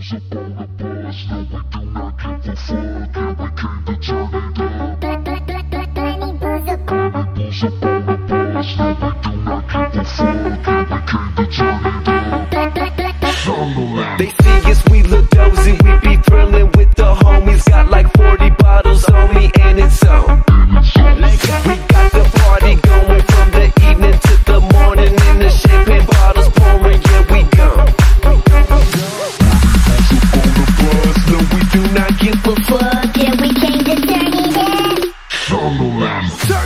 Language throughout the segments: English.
up on the bus. No, we do not give a fuck. Yeah, we came to turn it up. They see us, we look dozy. We be thrilling with the homies. Timberland.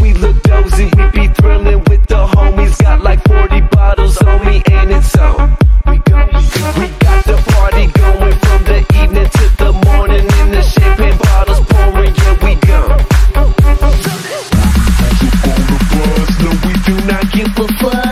We look dozy, we be with the homies. Got like 40 bottles? We go, we got the party going from the evening to the morning, and the champagne bottles pouring. Yeah, we go. Jump on the no, we do not give a fuck.